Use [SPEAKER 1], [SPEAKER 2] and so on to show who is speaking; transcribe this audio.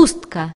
[SPEAKER 1] Хустка